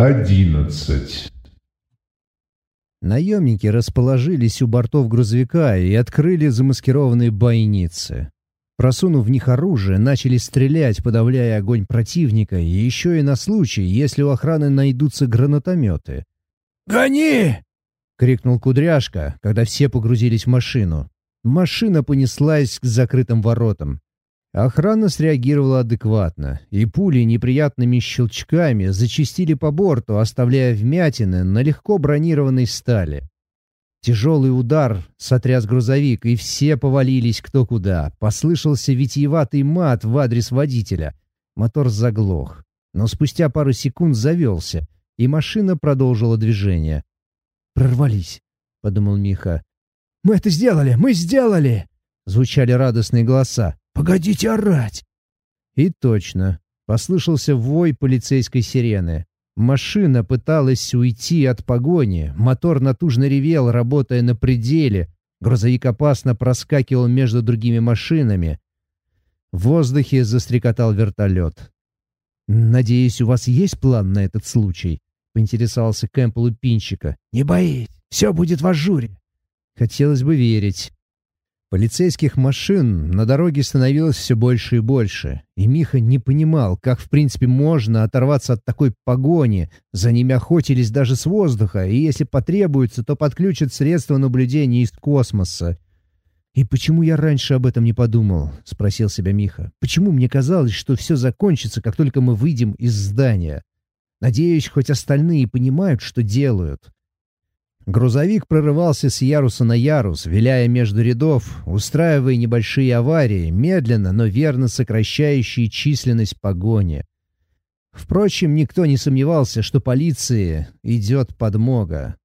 Одиннадцать. Наемники расположились у бортов грузовика и открыли замаскированные бойницы. Просунув в них оружие, начали стрелять, подавляя огонь противника, и еще и на случай, если у охраны найдутся гранатометы. «Гони!» — крикнул Кудряшка, когда все погрузились в машину. Машина понеслась к закрытым воротам. Охрана среагировала адекватно, и пули неприятными щелчками зачистили по борту, оставляя вмятины на легко бронированной стали. Тяжелый удар сотряс грузовик, и все повалились кто куда. Послышался витиеватый мат в адрес водителя. Мотор заглох, но спустя пару секунд завелся, и машина продолжила движение. «Прорвались», — подумал Миха. «Мы это сделали! Мы сделали!» — звучали радостные голоса. «Погодите орать!» И точно. Послышался вой полицейской сирены. Машина пыталась уйти от погони, мотор натужно ревел, работая на пределе, грузовик опасно проскакивал между другими машинами. В воздухе застрекотал вертолет. «Надеюсь, у вас есть план на этот случай?» — поинтересовался Кэмпл у Пинчика. «Не боись, все будет в ажуре». Хотелось бы верить. Полицейских машин на дороге становилось все больше и больше, и Миха не понимал, как в принципе можно оторваться от такой погони. За ними охотились даже с воздуха, и если потребуется, то подключат средства наблюдения из космоса. «И почему я раньше об этом не подумал?» — спросил себя Миха. «Почему мне казалось, что все закончится, как только мы выйдем из здания? Надеюсь, хоть остальные понимают, что делают». Грузовик прорывался с яруса на ярус, виляя между рядов, устраивая небольшие аварии, медленно, но верно сокращающие численность погони. Впрочем, никто не сомневался, что полиции идет подмога.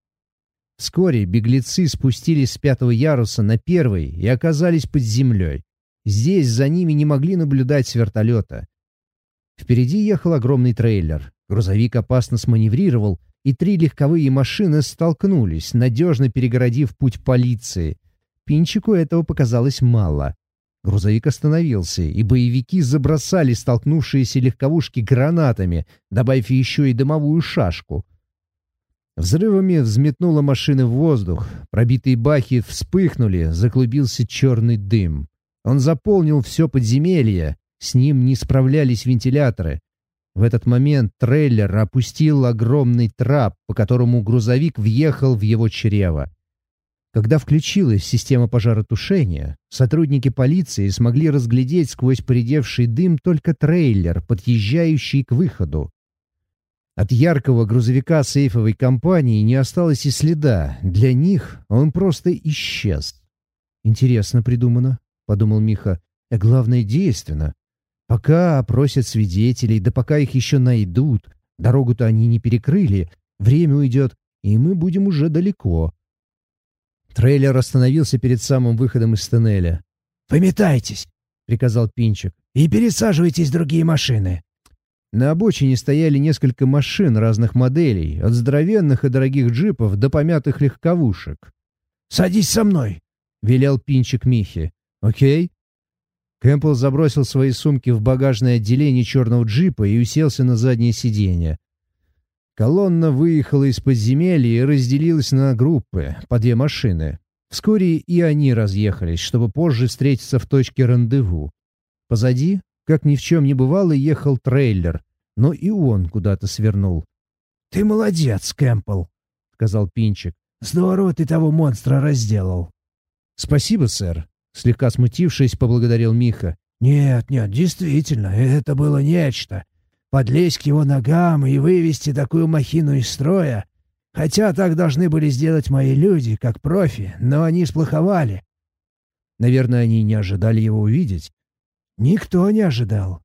Вскоре беглецы спустились с пятого яруса на первый и оказались под землей. Здесь за ними не могли наблюдать с вертолета. Впереди ехал огромный трейлер. Грузовик опасно сманеврировал, и три легковые машины столкнулись, надежно перегородив путь полиции. Пинчику этого показалось мало. Грузовик остановился, и боевики забросали столкнувшиеся легковушки гранатами, добавив еще и дымовую шашку. Взрывами взметнула машины в воздух, пробитые баки вспыхнули, заклубился черный дым. Он заполнил все подземелье, с ним не справлялись вентиляторы. В этот момент трейлер опустил огромный трап, по которому грузовик въехал в его чрево. Когда включилась система пожаротушения, сотрудники полиции смогли разглядеть сквозь поредевший дым только трейлер, подъезжающий к выходу. От яркого грузовика сейфовой компании не осталось и следа. Для них он просто исчез. «Интересно придумано», — подумал Миха. «А главное, действенно. Пока опросят свидетелей, да пока их еще найдут. Дорогу-то они не перекрыли, время уйдет, и мы будем уже далеко. Трейлер остановился перед самым выходом из тоннеля. «Выметайтесь!» — приказал Пинчик. «И пересаживайтесь в другие машины!» На обочине стояли несколько машин разных моделей, от здоровенных и дорогих джипов до помятых легковушек. «Садись со мной!» — велел Пинчик Михе. «Окей», Кэмпбелл забросил свои сумки в багажное отделение черного джипа и уселся на заднее сиденье. Колонна выехала из подземелья и разделилась на группы, по две машины. Вскоре и они разъехались, чтобы позже встретиться в точке рандеву. Позади, как ни в чем не бывало, ехал трейлер, но и он куда-то свернул. «Ты молодец, Кэмпбелл», — сказал Пинчик. «Здорово ты того монстра разделал». «Спасибо, сэр», Слегка смутившись, поблагодарил Миха. «Нет, нет, действительно, это было нечто. Подлезть к его ногам и вывести такую махину из строя. Хотя так должны были сделать мои люди, как профи, но они сплоховали». «Наверное, они не ожидали его увидеть?» «Никто не ожидал.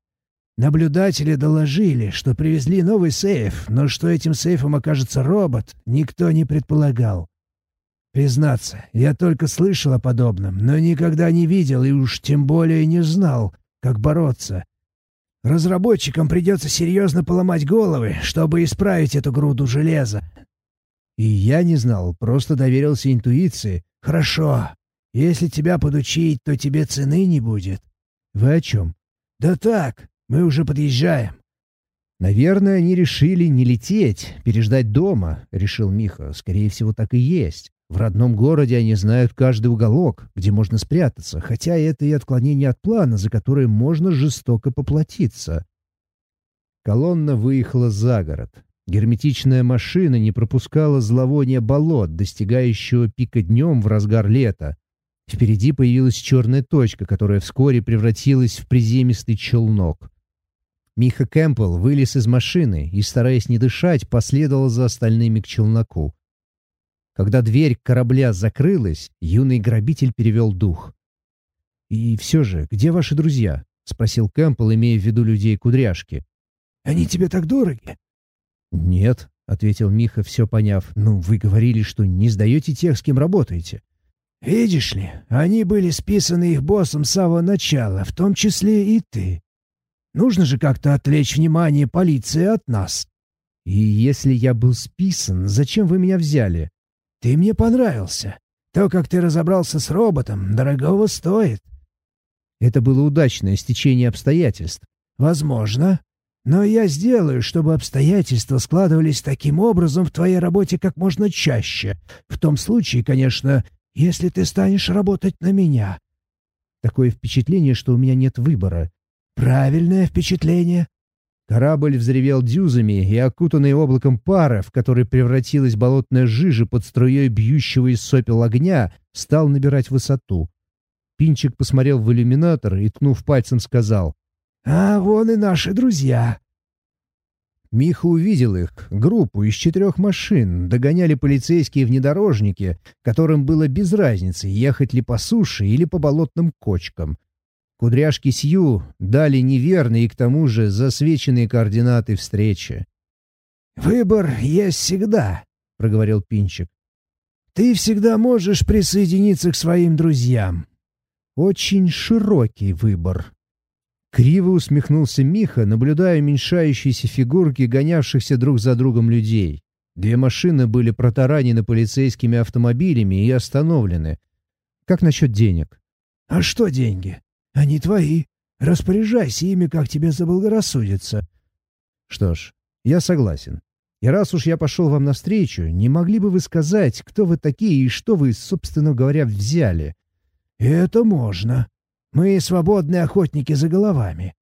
Наблюдатели доложили, что привезли новый сейф, но что этим сейфом окажется робот, никто не предполагал. Признаться, я только слышал о подобном, но никогда не видел и уж тем более не знал, как бороться. Разработчикам придется серьезно поломать головы, чтобы исправить эту груду железа. И я не знал, просто доверился интуиции. Хорошо. Если тебя подучить, то тебе цены не будет. Вы о чем? Да так, мы уже подъезжаем. «Наверное, они решили не лететь, переждать дома», — решил Миха. «Скорее всего, так и есть. В родном городе они знают каждый уголок, где можно спрятаться, хотя это и отклонение от плана, за которое можно жестоко поплатиться». Колонна выехала за город. Герметичная машина не пропускала зловония болот, достигающего пика днем в разгар лета. Впереди появилась черная точка, которая вскоре превратилась в приземистый челнок. Миха Кэмпбелл вылез из машины и, стараясь не дышать, последовал за остальными к челноку. Когда дверь корабля закрылась, юный грабитель перевел дух. «И все же, где ваши друзья?» — спросил Кэмпбелл, имея в виду людей кудряшки. «Они тебе так дороги?» «Нет», — ответил Миха, все поняв. «Ну, вы говорили, что не сдаете тех, с кем работаете». «Видишь ли, они были списаны их боссом с самого начала, в том числе и ты. Нужно же как-то отвлечь внимание полиции от нас». «И если я был списан, зачем вы меня взяли?» «Ты мне понравился. То, как ты разобрался с роботом, дорогого стоит». Это было удачное стечение обстоятельств. «Возможно. Но я сделаю, чтобы обстоятельства складывались таким образом в твоей работе как можно чаще. В том случае, конечно, если ты станешь работать на меня». Такое впечатление, что у меня нет выбора. Правильное впечатление. Корабль взревел дюзами, и окутанный облаком пара, в который превратилась болотная жижа под струей бьющего из сопел огня, стал набирать высоту. Пинчик посмотрел в иллюминатор и, ткнув пальцем, сказал «А вон и наши друзья». Миха увидел их, группу из четырех машин, догоняли полицейские внедорожники, которым было без разницы, ехать ли по суше или по болотным кочкам. Кудряшки Сью дали неверные и к тому же засвеченные координаты встречи. «Выбор есть всегда», — проговорил Пинчик. «Ты всегда можешь присоединиться к своим друзьям». «Очень широкий выбор», Криво усмехнулся Миха, наблюдая уменьшающиеся фигурки гонявшихся друг за другом людей. Две машины были протаранены полицейскими автомобилями и остановлены. Как насчет денег? «А что деньги? Они твои. Распоряжайся ими, как тебе заблагорассудится». «Что ж, я согласен. И раз уж я пошел вам навстречу, не могли бы вы сказать, кто вы такие и что вы, собственно говоря, взяли?» «Это можно», мы свободные охотники за головами.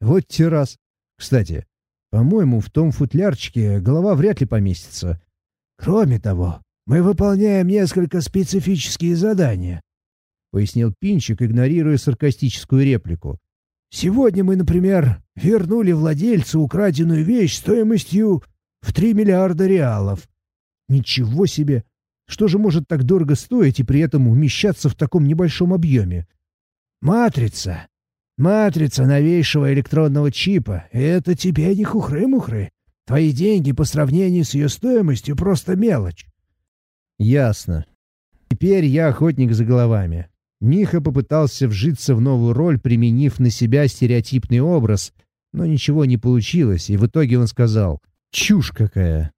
Вот те раз. Кстати, по-моему, в том футлярчике голова вряд ли поместится. Кроме того, мы выполняем несколько специфические задания, — пояснил Пинчик, игнорируя саркастическую реплику. Сегодня мы, например, вернули владельцу украденную вещь стоимостью в три миллиарда реалов. Ничего себе! Что же может так дорого стоить и при этом умещаться в таком небольшом объеме? Матрица. Матрица новейшего электронного чипа. Это тебе не хухры-мухры. Твои деньги по сравнению с ее стоимостью просто мелочь. Ясно. Теперь я охотник за головами. Миха попытался вжиться в новую роль, применив на себя стереотипный образ, но ничего не получилось, и в итоге он сказал «Чушь какая!